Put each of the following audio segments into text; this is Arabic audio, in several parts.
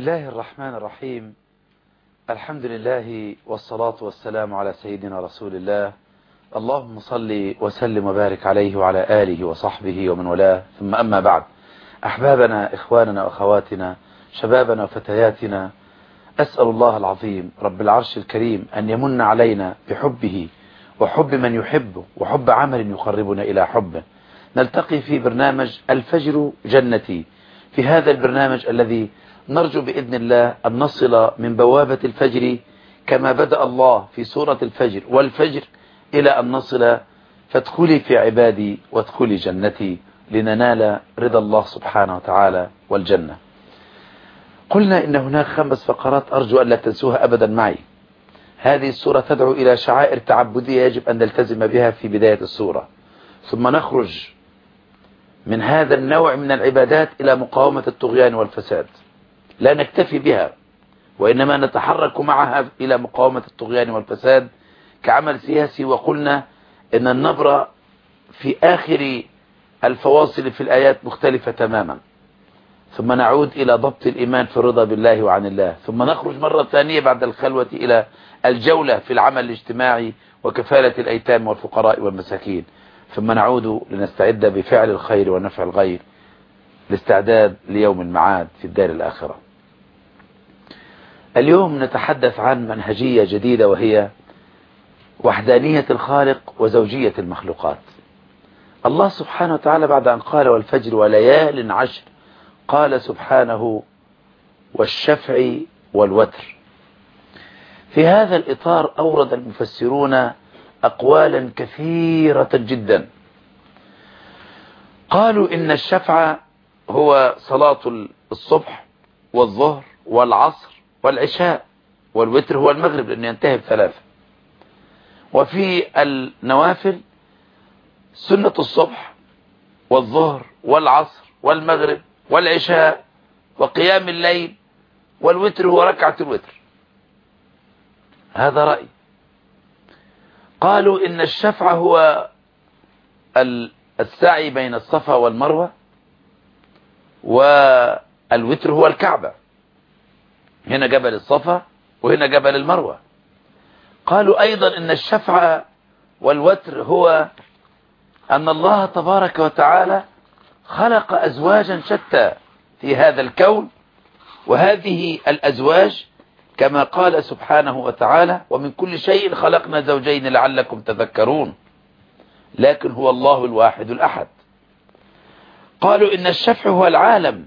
الله الرحمن الرحيم الحمد لله والصلاة والسلام على سيدنا رسول الله اللهم صل وسلم وبارك عليه وعلى آله وصحبه ومن والاه ثم أما بعد أحبابنا إخواننا وأخواتنا شبابنا وفتياتنا أسأل الله العظيم رب العرش الكريم أن يمن علينا بحبه وحب من يحبه وحب عمل يقربنا إلى حبه نلتقي في برنامج الفجر جنتي في هذا البرنامج الذي نرجو بإذن الله أن نصل من بوابة الفجر كما بدأ الله في سورة الفجر والفجر إلى أن نصل. فادخلي في عبادي وادخلي جنتي لننال رضا الله سبحانه وتعالى والجنة. قلنا إن هناك خمس فقرات أرجو أن لا تنسوها أبدا معي. هذه السورة تدعو إلى شعائر تعبدية يجب أن نلتزم بها في بداية السورة. ثم نخرج من هذا النوع من العبادات إلى مقاومة الطغيان والفساد. لا نكتفي بها وإنما نتحرك معها إلى مقاومة الطغيان والفساد كعمل سياسي. وقلنا إن النبرة في آخر الفواصل في الآيات مختلفة تماما. ثم نعود إلى ضبط الإيمان في الرضا بالله وعن الله. ثم نخرج مرة ثانية بعد الخلوة إلى الجولة في العمل الاجتماعي وكفالة الأيتام والفقراء والمساكين. ثم نعود لنستعد بفعل الخير ونفع الغير الاستعداد ليوم المعاد في الدار الآخرة. اليوم نتحدث عن منهجية جديدة وهي وحدانية الخالق وزوجية المخلوقات. الله سبحانه وتعالى بعد أن قال والفجر وليال عشر قال سبحانه والشفع والوتر. في هذا الإطار أورد المفسرون أقوالا كثيرة جدا. قالوا إن الشفع هو صلاة الصبح والظهر والعصر والعشاء والوتر هو المغرب لأنه ينتهي بثلاثة. وفي النوافل سنة الصبح والظهر والعصر والمغرب والعشاء وقيام الليل والوتر هو ركعة الوتر. هذا رأي قالوا إن الشفع هو السعي بين الصفا والمروة والوتر هو الكعبة. هنا جبل الصفا وهنا جبل المروة. قالوا أيضا إن الشفع والوتر هو أن الله تبارك وتعالى خلق أزواجا شتى في هذا الكون وهذه الأزواج كما قال سبحانه وتعالى ومن كل شيء خلقنا زوجين لعلكم تذكرون لكن هو الله الواحد الأحد. قالوا إن الشفع هو العالم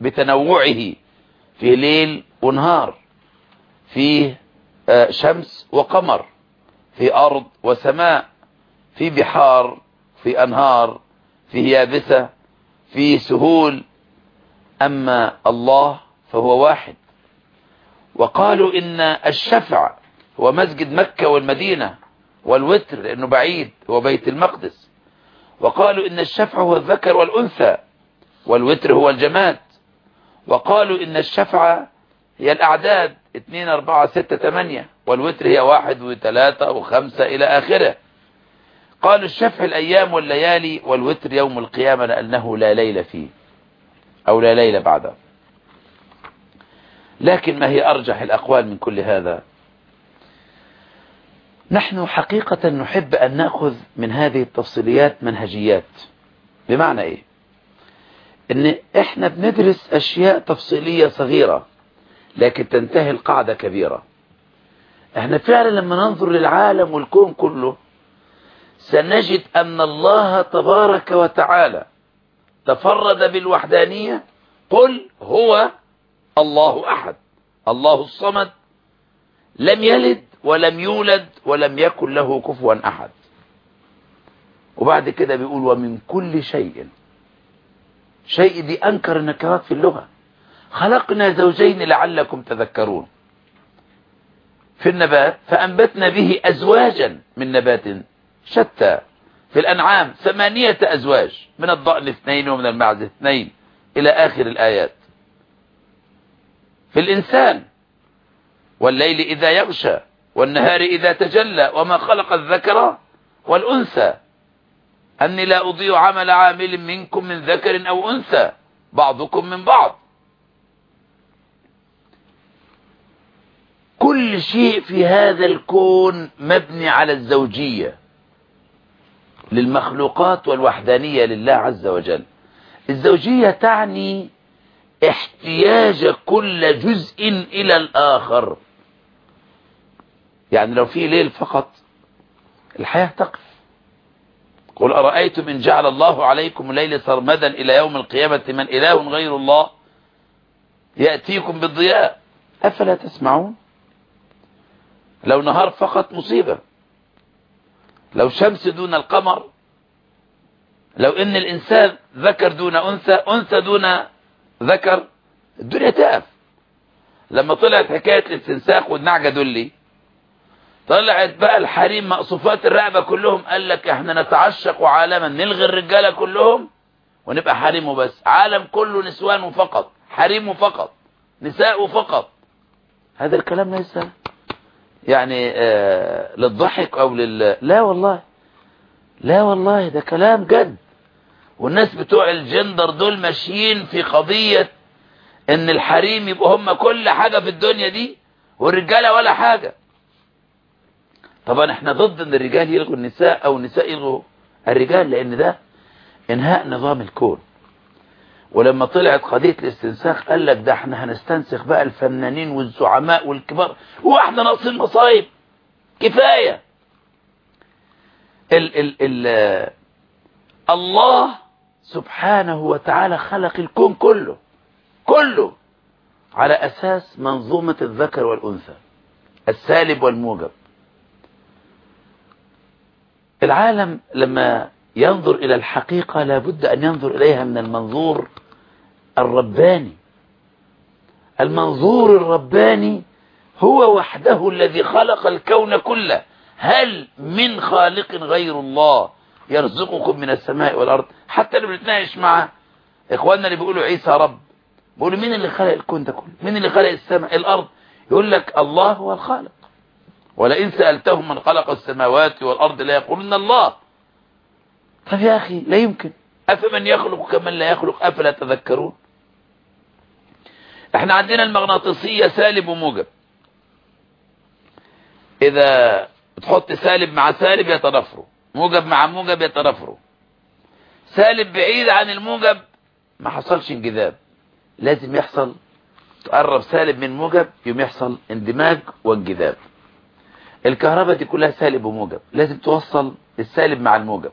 بتنوعه فيه ليل ونهار فيه شمس وقمر في أرض وسماء في بحار في أنهار في يابسة في سهول. أما الله فهو واحد. وقالوا إن الشفع هو مسجد مكة والمدينة والوتر لأنه بعيد هو بيت المقدس. وقالوا إن الشفع هو الذكر والأنثى والوتر هو الجماد. وقالوا إن الشفع هي الأعداد. 2 4 6 8 والوتر هي واحد وثلاثة وخمسة إلى آخره. قالوا الشفع الأيام والليالي والوتر يوم القيامة لأنه لا ليل فيه أو لا ليل بعده. لكن ما هي أرجح الأقوال من كل هذا؟ نحن حقيقة نحب أن نأخذ من هذه التفصيليات منهجيات. بمعنى إيه؟ إن إحنا بندرس أشياء تفصيلية صغيرة لكن تنتهي القاعدة كبيرة. إحنا فعلا لما ننظر للعالم والكون كله سنجد أن الله تبارك وتعالى تفرد بالوحدانية قل هو الله أحد الله الصمد لم يلد ولم يولد ولم يكن له كفوا أحد. وبعد كده بيقول ومن كل شيء شيء دي أنكر النكرات في اللغة. خلقنا زوجين لعلكم تذكرون. في النبات فأنبتنا به أزواجا من نبات شتى. في الأنعام ثمانية أزواج من الضأن اثنين ومن المعز اثنين إلى آخر الآيات. في الإنسان والليل إذا يغشى والنهار إذا تجلى وما خلق الذكر والأنثى أني لا أضيع عمل عامل منكم من ذكر أو أنثى بعضكم من بعض. كل شيء في هذا الكون مبني على الزوجية للمخلوقات والوحدانية لله عز وجل. الزوجية تعني احتياج كل جزء إلى الآخر. يعني لو في ليل فقط الحياة تقف. قل أرأيتم إن جعل الله عليكم الليل سرمدا إلى يوم القيامة من إله غير الله يأتيكم بالضياء أفلا تسمعون؟ لو نهار فقط مصيبة. لو شمس دون القمر. لو إن الإنسان ذكر دون أنثى أنثى دون ذكر الدنيا تقف. لما طلعت حكاية الاستنساخ والنعجة دولي طلعت بقى الحريم مقصوفات الرقبة كلهم قال لك إحنا نتعشق عالما نلغي الرجالة كلهم ونبقى حريم وبس. عالم كله نسوان فقط حريم فقط نساء فقط. هذا الكلام ليس يعني آه للضحك أو لل لا والله لا والله ده كلام جد. والناس بتوع الجندر دول ماشيين في قضية إن الحريم يبقوا هم كل حاجة في الدنيا دي والرجالة ولا حاجة. طبعا إحنا ضد إن الرجال يلغوا النساء أو النساء يلغوا الرجال لأن ده إنهاء نظام الكون. ولما طلعت قضية الاستنساخ قال لك ده إحنا هنستنسخ بقى الفنانين والزعماء والكبار وإحنا ناقصين مصايب. كفاية. ال ال ال الله سبحانه وتعالى خلق الكون كله كله على أساس منظومة الذكر والأنثى السالب والموجب. العالم لما ينظر إلى الحقيقة لابد أن ينظر إليها من المنظور الرباني. المنظور الرباني هو وحده الذي خلق الكون كله. هل من خالق غير الله يرزقكم من السماء والأرض؟ حتى اللي بنتناقش مع إخواننا اللي بيقولوا عيسى رب. بيقولوا مين اللي خلق الكون ده كله؟ مين اللي خلق السماء الأرض؟ يقول لك الله هو الخالق. ولئن سألتهم من خلق السماوات والأرض لا يقولون الله. طب يا أخي لا يمكن. أفمن يخلق كمن لا يخلق؟ أفلا تذكرون؟ إحنا عندنا المغناطيسية سالب وموجب. إذا تحط سالب مع سالب يتنافروا موجب مع موجب يتنافروا سالب بعيد عن الموجب ما حصلش انجذاب. لازم يحصل تقرب سالب من موجب يوم يحصل اندماج وانجذاب. الكهرباء دي كلها سالب وموجب لازم توصل السالب مع الموجب.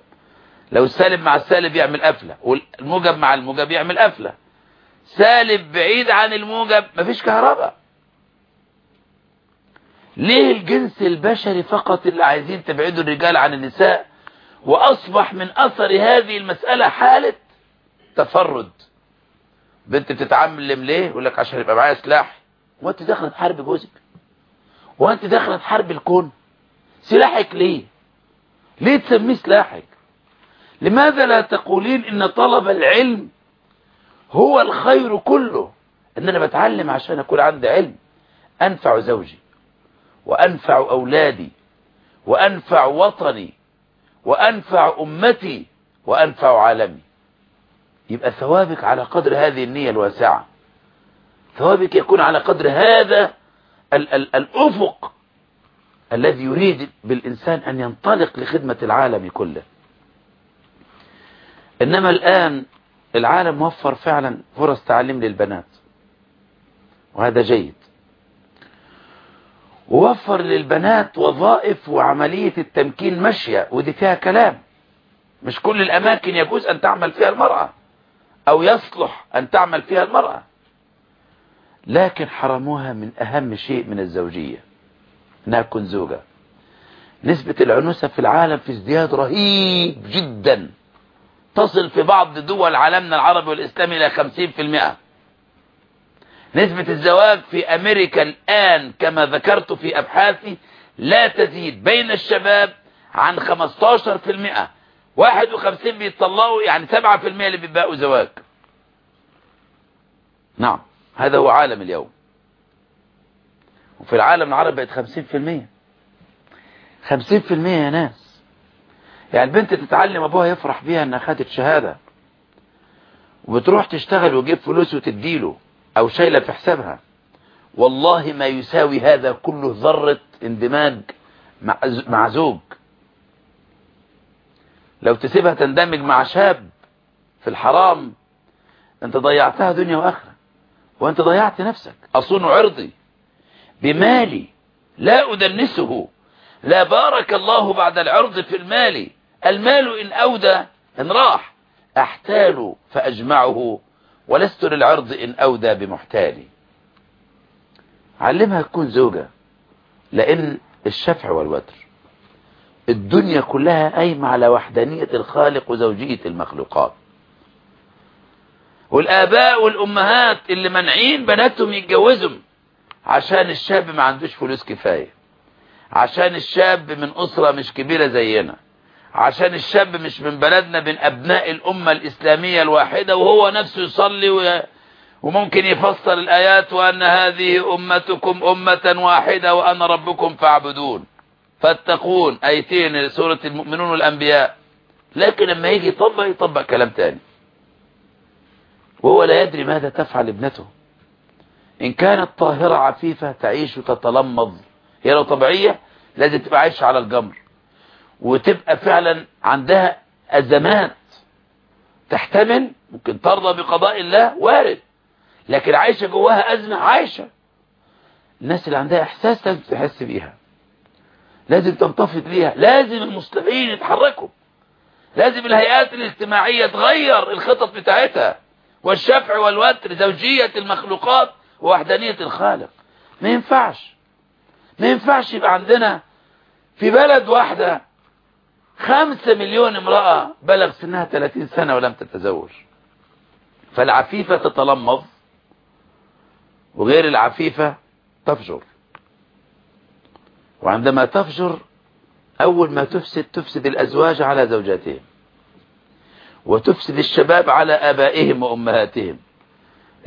لو السالب مع السالب يعمل قفلة والموجب مع الموجب يعمل قفلة. سالب بعيد عن الموجب مفيش كهرباء. ليه الجنس البشري فقط اللي عايزين تبعدوا الرجال عن النساء وأصبح من أثر هذه المسألة حالة تفرد؟ بنت بتتعلم ليه؟ يقول لك عشان يبقى معايا سلاح. وانت داخله تحارب جوزك. وانت داخلة تحارب الكون. سلاحك ليه؟ ليه تسميه سلاحك؟ لماذا لا تقولين إن طلب العلم هو الخير كله؟ إن أنا بتعلم عشان أكون عندي علم. أنفع زوجي وأنفع أولادي وأنفع وطني وأنفع أمتي وأنفع عالمي. يبقى ثوابك على قدر هذه النية الواسعة. ثوابك يكون على قدر هذا ال ال الأفق الذي يريد بالإنسان أن ينطلق لخدمة العالم كله. إنما الآن العالم موفر فعلا فرص تعليم للبنات. وهذا جيد. ووفر للبنات وظائف وعملية التمكين ماشية ودي فيها كلام. مش كل الأماكن يجوز أن تعمل فيها المرأة أو يصلح أن تعمل فيها المرأة. لكن حرموها من أهم شيء من الزوجية أنها تكون زوجة نسبة العنوسة في العالم في ازدياد رهيب جدا. تصل في بعض دول عالمنا العربي والإسلامي إلى 50% نسبة الزواج في أمريكا الآن كما ذكرت في أبحاثي لا تزيد بين الشباب عن 15% 51 بيطلقوا يعني 7% اللي بيبقوا زواج. نعم. هذا هو عالم اليوم. وفي العالم العربي بقت 50% 50% يا ناس. يعني البنت تتعلم أبوها يفرح بيها إنها خدت شهادة. وبتروح تشتغل وتجيب فلوس وتديله أو شايلة في حسابها. والله ما يساوي هذا كله ذرة اندماج مع زوج لو تسيبها تندمج مع شاب في الحرام أنت ضيعتها دنيا وآخرة. وأنت ضيعت نفسك. أصون عرضي بمالي لا أدنسه. لا بارك الله بعد العرض في المال. المال إن أودى إن راح. أحتال فأجمعه. ولست للعرض إن أودى بمحتالي علمها تكون زوجة لأن الشفع والوتر. الدنيا كلها قايمة على وحدانية الخالق وزوجية المخلوقات. والآباء والأمهات اللي منعين بناتهم يتجوزوا عشان الشاب ما عندوش فلوس كفاية. عشان الشاب من أسرة مش كبيرة زينا. عشان الشاب مش من بلدنا من أبناء الأمة الإسلامية الواحدة وهو نفسه يصلي و... وممكن يفسر الآيات وأن هذه أمتكم أمة واحدة وأنا ربكم فاعبدون. فاتقون. آيتين سورة المؤمنون والأنبياء. لكن لما يجي يطبق يطبق كلام تاني. وهو لا يدري ماذا تفعل ابنته. إن كانت طاهرة عفيفة تعيش وتتلمظ هي لو طبيعية لازم تبقى عايشة على الجمر. وتبقى فعلا عندها أزمات تحتمل ممكن ترضى بقضاء الله وارد. لكن عايشة جواها أزمة عايشة. الناس اللي عندها إحساس لازم تحس بيها. لازم تنتفض ليها لازم المسلمين يتحركوا. لازم الهيئات الاجتماعية تغير الخطط بتاعتها. والشفع والوتر زوجية المخلوقات ووحدانية الخالق. ما ينفعش. ما ينفعش يبقى عندنا في بلد واحدة خمسة مليون امرأة بلغ سنها 30 سنة ولم تتزوج. فالعفيفة تتلمظ وغير العفيفة تفجر. وعندما تفجر أول ما تفسد تفسد الأزواج على زوجاتهم. وتفسد الشباب على آبائهم وأمهاتهم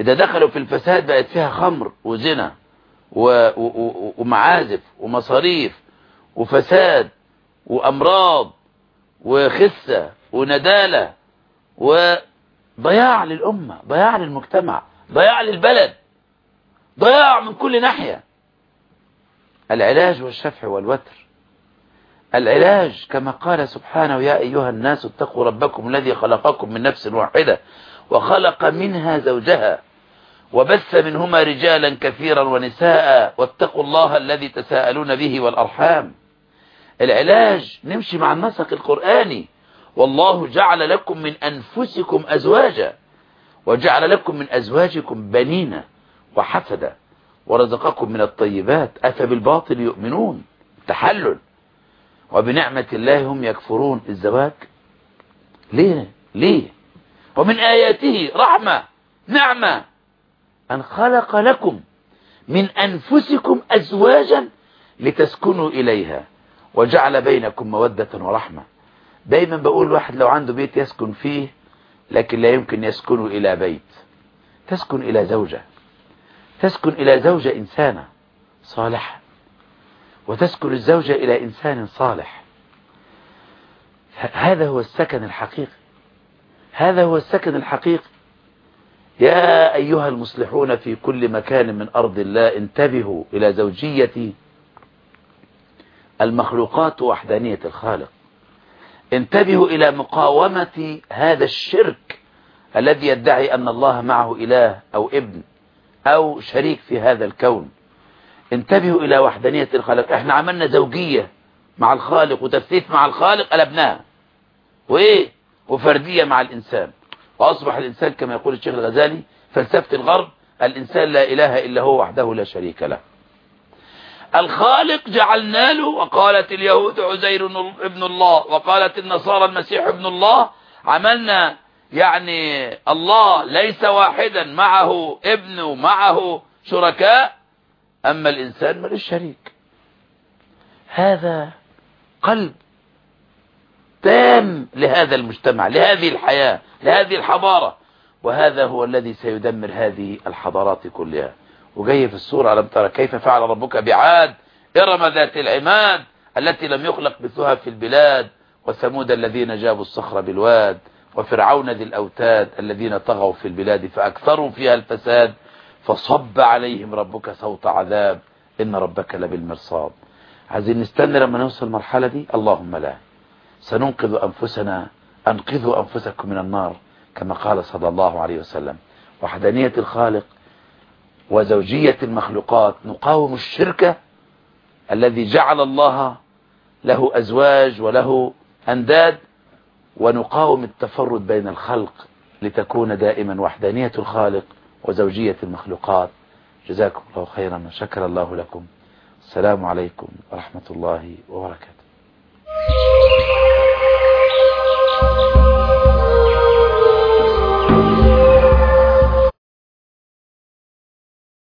إذا دخلوا في الفساد بقت فيها خمر وزنا. ومعازف ومصاريف وفساد وأمراض وخسة وندالة وضياع للأمة ضياع للمجتمع ضياع للبلد ضياع من كل ناحية العلاج والشفع والوتر العلاج كما قال سبحانه يا أيها الناس اتقوا ربكم الذي خلقكم من نفس واحدة وخلق منها زوجها وبث منهما رجالا كثيرا ونساء واتقوا الله الذي تساءلون به والأرحام. العلاج نمشي مع النسق القرآني والله جعل لكم من أنفسكم أزواجا وجعل لكم من أزواجكم بنين وحفدا ورزقكم من الطيبات. أفبالباطل يؤمنون؟ تحلل. وبنعمة الله هم يكفرون الزواج ليه؟ ليه؟ ومن آياته رحمة نعمة. أن خلق لكم من أنفسكم أزواجا لتسكنوا إليها. وجعل بينكم مودة ورحمة. دايما بقول الواحد لو عنده بيت يسكن فيه لكن لا يمكن يسكن إلى بيت. تسكن إلى زوجة. تسكن إلى زوجة إنسانة صالحة. وتسكن الزوجة إلى إنسان صالح. هذا هو السكن الحقيقي. هذا هو السكن الحقيقي. يا أيها المصلحون في كل مكان من أرض الله انتبهوا إلى زوجية المخلوقات وحدانية الخالق. انتبهوا إلى مقاومة هذا الشرك الذي يدعي أن الله معه إله أو ابن أو شريك في هذا الكون. انتبهوا إلى وحدانية الخالق. إحنا عملنا زوجية مع الخالق وتثليث مع الخالق قلبناها وإيه؟ وفردية مع الإنسان. وأصبح الإنسان كما يقول الشيخ الغزالي فلسفة الغرب الإنسان لا إله إلا هو وحده لا شريك له. الخالق جعلنا له وقالت اليهود عزير ابن الله وقالت النصارى المسيح ابن الله عملنا يعني الله ليس واحدا معه ابن ومعه شركاء أما الإنسان ملوش شريك هذا قلب تام لهذا المجتمع لهذه الحياة لهذه الحضارة. وهذا هو الذي سيدمر هذه الحضارات كلها. وجاي في السورة ألم ترى كيف فعل ربك بعاد؟ إرم ذات العماد التي لم يخلق مثلها في البلاد. وثمود الذين جابوا الصخر بالواد. وفرعون ذي الأوتاد الذين طغوا في البلاد فأكثروا فيها الفساد. فصب عليهم ربك صوت عذاب. إن ربك لبالمرصاد. عايزين نستنى لما نوصل المرحلة دي؟ اللهم لا. سننقذ أنفسنا. أنقذوا أنفسكم من النار. كما قال صلى الله عليه وسلم. وحدانية الخالق وزوجية المخلوقات. نقاوم الشركة الذي جعل الله له أزواج وله أنداد. ونقاوم التفرد بين الخلق لتكون دائما وحدانية الخالق. وزوجية المخلوقات. جزاكم الله خيرا وشكر الله لكم. السلام عليكم ورحمة الله وبركاته.